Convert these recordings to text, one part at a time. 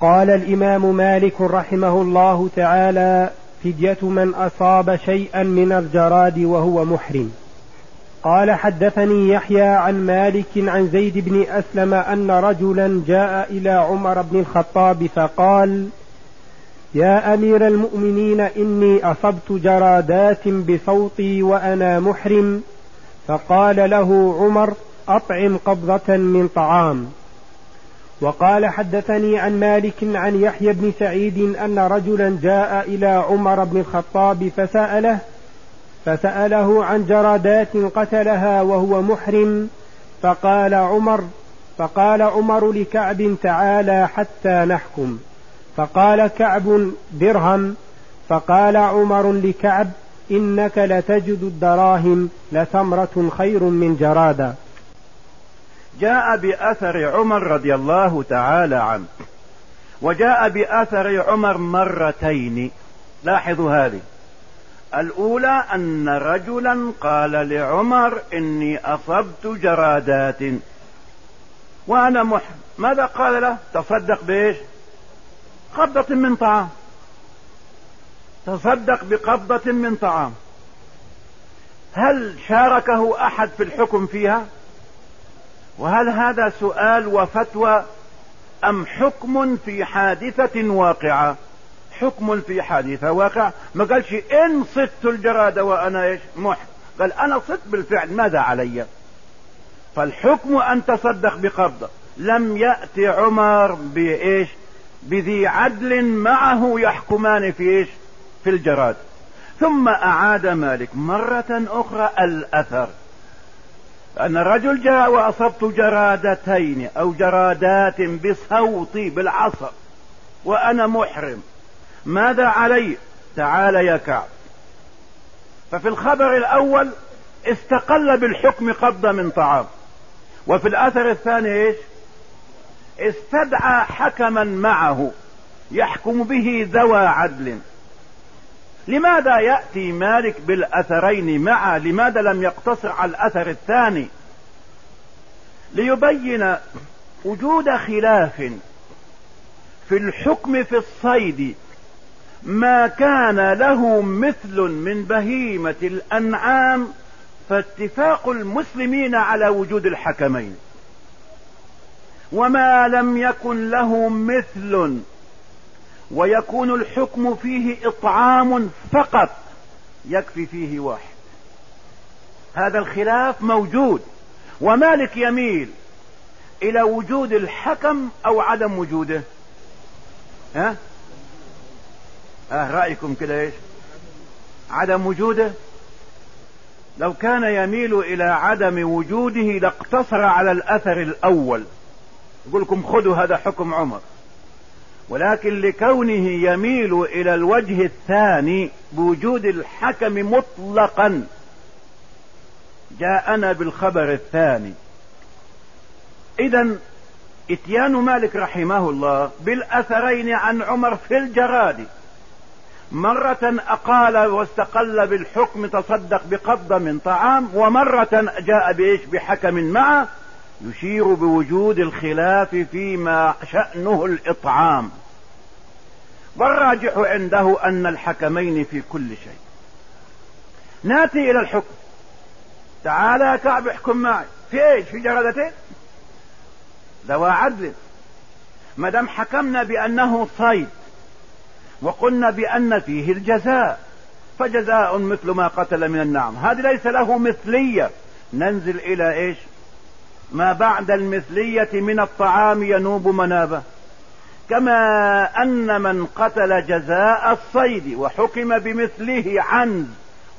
قال الإمام مالك رحمه الله تعالى فدية من أصاب شيئا من الجراد وهو محرم. قال حدثني يحيى عن مالك عن زيد بن أسلم أن رجلا جاء إلى عمر بن الخطاب فقال يا أمير المؤمنين إني أصبت جرادات بصوتي وأنا محرم. فقال له عمر أطعم قبضة من طعام. وقال حدثني عن مالك عن يحيى بن سعيد أن رجلا جاء إلى عمر بن الخطاب فسأله فسأله عن جرادات قتلها وهو محرم فقال عمر فقال عمر لكعب تعالى حتى نحكم. فقال كعب درهم فقال عمر لكعب إنك لتجد الدراهم لثمرة خير من جرادة. جاء بأثر عمر رضي الله تعالى عنه. وجاء بأثر عمر مرتين. لاحظوا هذه. الأولى أن رجلا قال لعمر إني أصبت جرادات. وأنا محرم ماذا قال له؟ تصدق بإيش؟ قبضة من طعام. تصدق بقبضة من طعام. هل شاركه أحد في الحكم فيها؟ وهل هذا سؤال وفتوى أم حكم في حادثة واقعة؟ حكم في حادثة واقع ما قالش إن صدت الجراد وأنا إيش؟ محرم قال أنا صدت بالفعل. ماذا علي؟ فالحكم أن تصدق بقبضة لم يأتي عمر بإيش؟ بذي عدل معه يحكمان في إيش؟ في الجراد. ثم أعاد مالك مرة أخرى الأثر. أن الرجل جاء وأصبت جرادتين أو جرادات بصوتي بالعصا وأنا محرم. ماذا علي؟ تعال يا كعب. ففي الخبر الأول استقل بالحكم قبضة من طعام. وفي الأثر الثاني إيش؟ استدعى حكما معه يحكم به ذوى عدل. لماذا يأتي مالك بالأثرين معا؟ لماذا لم يقتصر على الأثر الثاني؟ ليبين وجود خلاف في الحكم في الصيد. ما كان له مثل من بهيمة الأنعام فاتفاق المسلمين على وجود الحكمين. وما لم يكن له مثل ويكون الحكم فيه إطعام فقط يكفي فيه واحد. هذا الخلاف موجود ومالك يميل إلى وجود الحكم أو عدم وجوده. ها؟ آه رأيكم كده إيش؟ عدم وجوده؟ لو كان يميل إلى عدم وجوده لاقتصر على الأثر الأول. يقول لكم خذوا هذا حكم عمر. ولكن لكونه يميل إلى الوجه الثاني بوجود الحكم مطلقا جاءنا بالخبر الثاني. اذا إتيان مالك رحمه الله بالأثرين عن عمر في الجراد. مرة أقال واستقل بالحكم تصدق بقبضة من طعام ومرة جاء بإيش؟ بحكم معه يشير بوجود الخلاف فيما شأنه الإطعام. والراجح عنده أن الحكمين في كل شيء. ناتي إلى الحكم. تعال يا كعب احكم معي. في إيش؟ في جردتين ذوى عدل. ما دام حكمنا بأنه صيد وقلنا بأن فيه الجزاء فجزاء مثل ما قتل من النعم. هذه ليس له مثلية. ننزل إلى إيش؟ ما بعد المثلية من الطعام ينوب منابه. كما أن من قتل جزاء الصيد وحكم بمثله عنز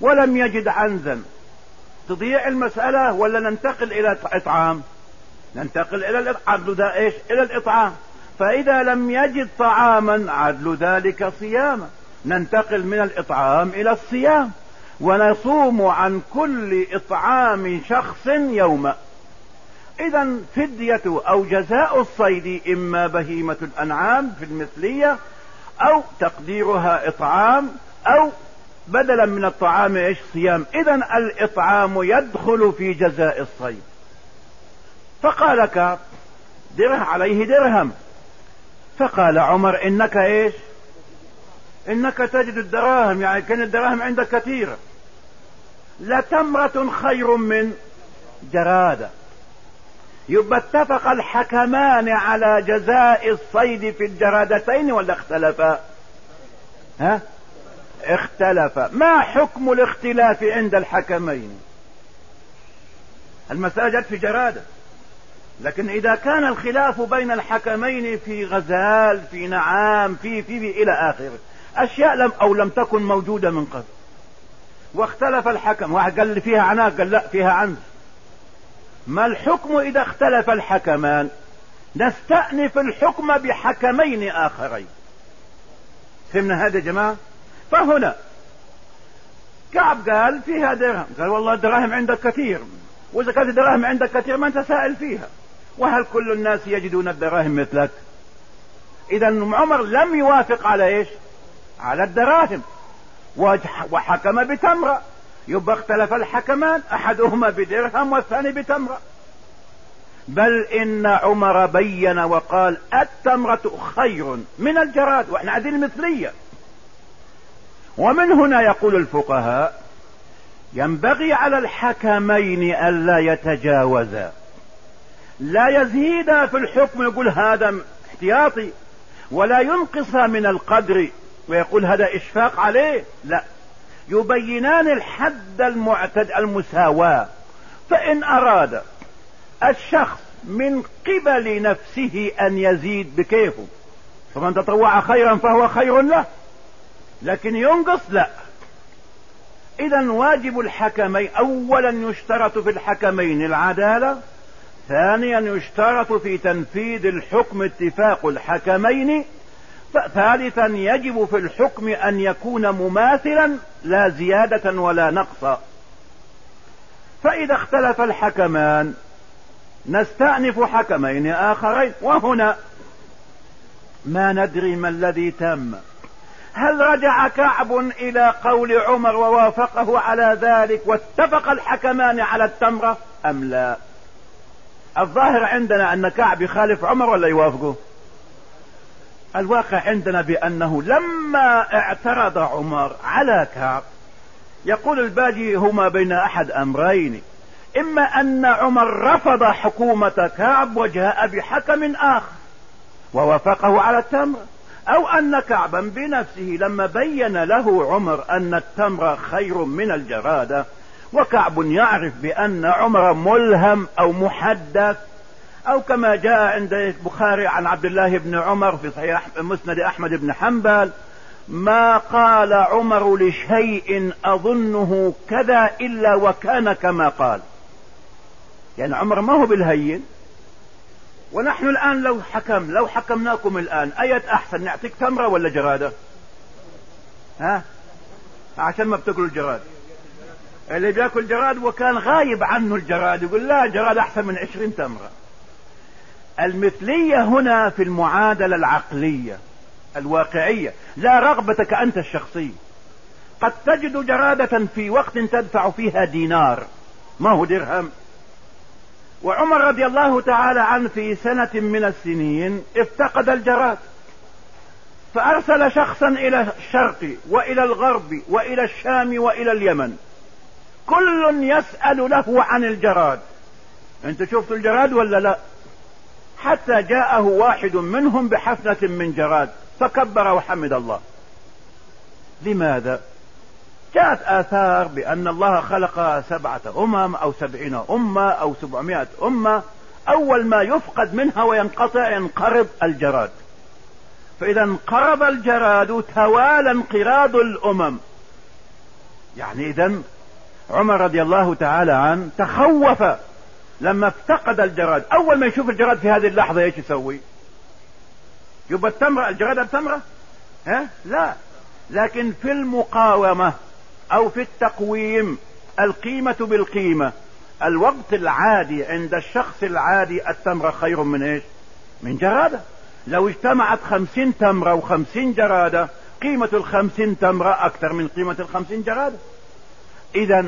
ولم يجد عنزا. تضيع المسألة ولا ننتقل إلى إطعام؟ ننتقل إلى الإطعام ذا إيش؟ إلى الإطعام. فإذا لم يجد طعاما عدل ذلك صياما. ننتقل من الإطعام إلى الصيام. ونصوم عن كل إطعام شخص يوما إذا فدية أو جزاء الصيد إما بهيمة الأنعام في المثلية أو تقديرها إطعام أو بدلا من الطعام إيش؟ صيام. إذا الإطعام يدخل في جزاء الصيد. فقال كعب درهم عليه درهم. فقال عمر إنك إيش؟ إنك تجد الدراهم يعني كان الدراهم عندك كثيرة. لتمرة خير من جرادة. يبقى اتفق الحكمان على جزاء الصيد في الجرادتين ولا اختلفا ها؟ اختلف. ما حكم الاختلاف عند الحكمين؟ المسألة جت في جرادة. لكن إذا كان الخلاف بين الحكمين في غزال في نعام في في, في إلى آخره أشياء لم أو لم تكن موجودة من قبل. واختلف الحكم. واحد قال فيها عناق قال لا فيها عنز. ما الحكم إذا اختلف الحكمان؟ نستأنف الحكم بحكمين آخرين. فهمنا هذا يا جماعة؟ فهنا كعب قال فيها درهم. قال والله الدراهم عندك كثير. واذا كانت الدراهم عندك كثير ما أنت سائل فيها. وهل كل الناس يجدون الدراهم مثلك؟ إذا عمر لم يوافق على إيش؟ على الدراهم. وحكم بتمرة. يبقى اختلف الحكمان أحدهما بدرهم والثاني بتمرة. بل إن عمر بين وقال التمرة خير من الجراد وإحنا هذه المثلية. ومن هنا يقول الفقهاء ينبغي على الحكمين ألا يتجاوزا. لا يزيدا في الحكم يقول هذا احتياطي ولا ينقص من القدر ويقول هذا إشفاق عليه لا. يبينان الحد المعتد المساواة فإن أراد الشخص من قبل نفسه أن يزيد بكيفه فمن تطوع خيرا فهو خير له لكن ينقص لا. اذا واجب الحكمين اولا يشترط في الحكمين العدالة ثانيا يشترط في تنفيذ الحكم اتفاق الحكمين ثالثا يجب في الحكم أن يكون مماثلا لا زيادة ولا نقصا فإذا اختلف الحكمان نستأنف حكمين آخرين وهنا ما ندري ما الذي تم. هل رجع كعب إلى قول عمر ووافقه على ذلك واتفق الحكمان على التمرة؟ أم لا؟ الظاهر عندنا أن كعب يخالف عمر ولا يوافقه؟ الواقع عندنا بأنه لما اعترض عمر على كعب يقول الباجي هما بين أحد أمرين إما أن عمر رفض حكومة كعب وجاء بحكم آخر ووافقه على التمر أو أن كعبا بنفسه لما بين له عمر أن التمر خير من الجرادة وكعب يعرف بأن عمر ملهم أو محدث أو كما جاء عند البخاري عن عبد الله بن عمر في صحيح مسند أحمد بن حنبل ما قال عمر لشيء أظنه كذا إلا وكان كما قال. يعني عمر ما هو بالهين. ونحن الآن لو حكم لو حكمناكم الآن أية أحسن نعطيك تمرة ولا جرادة؟ ها؟ عشان ما بتاكلوا الجراد. اللي بياكل جراد وكان غايب عنه الجراد يقول لا جراد أحسن من عشرين تمرة. المثلية هنا في المعادلة العقلية الواقعية. لا رغبتك أنت الشخصية قد تجد جرادة في وقت تدفع فيها دينار. ما هو درهم؟ وعمر رضي الله تعالى عنه في سنة من السنين افتقد الجراد. فأرسل شخصا إلى الشرق وإلى الغرب وإلى الشام وإلى اليمن. كل يسأل له عن الجراد. أنت شفت الجراد ولا لا؟ حتى جاءه واحد منهم بحفنة من جراد فكبر وحمد الله. لماذا؟ جاءت آثار بأن الله خلق سبعة أمم أو سبعين أمة أو سبعمائة أمة أول ما يفقد منها وينقطع ينقرض الجراد. فإذا انقرض الجراد توالى انقراض الأمم. يعني إذا عمر رضي الله تعالى عنه تخوف لما افتقد الجراد أول ما يشوف الجراد في هذه اللحظة إيش يسوي؟ يبقى التمرة؟ الجراد التمرة؟ ها؟ لا. لكن في المقاومة أو في التقويم القيمة بالقيمة. الوقت العادي عند الشخص العادي التمرة خير من إيش؟ من جرادة. لو اجتمعت خمسين تمرة وخمسين جرادة قيمة الخمسين تمرة أكثر من قيمة الخمسين جرادة. اذا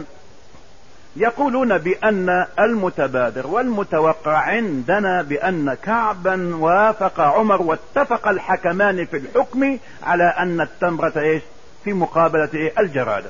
يقولون بأن المتبادر والمتوقع عندنا بأن كعبا وافق عمر واتفق الحكمان في الحكم على أن التمرة إيش؟ في مقابلة إيه؟ الجرادة.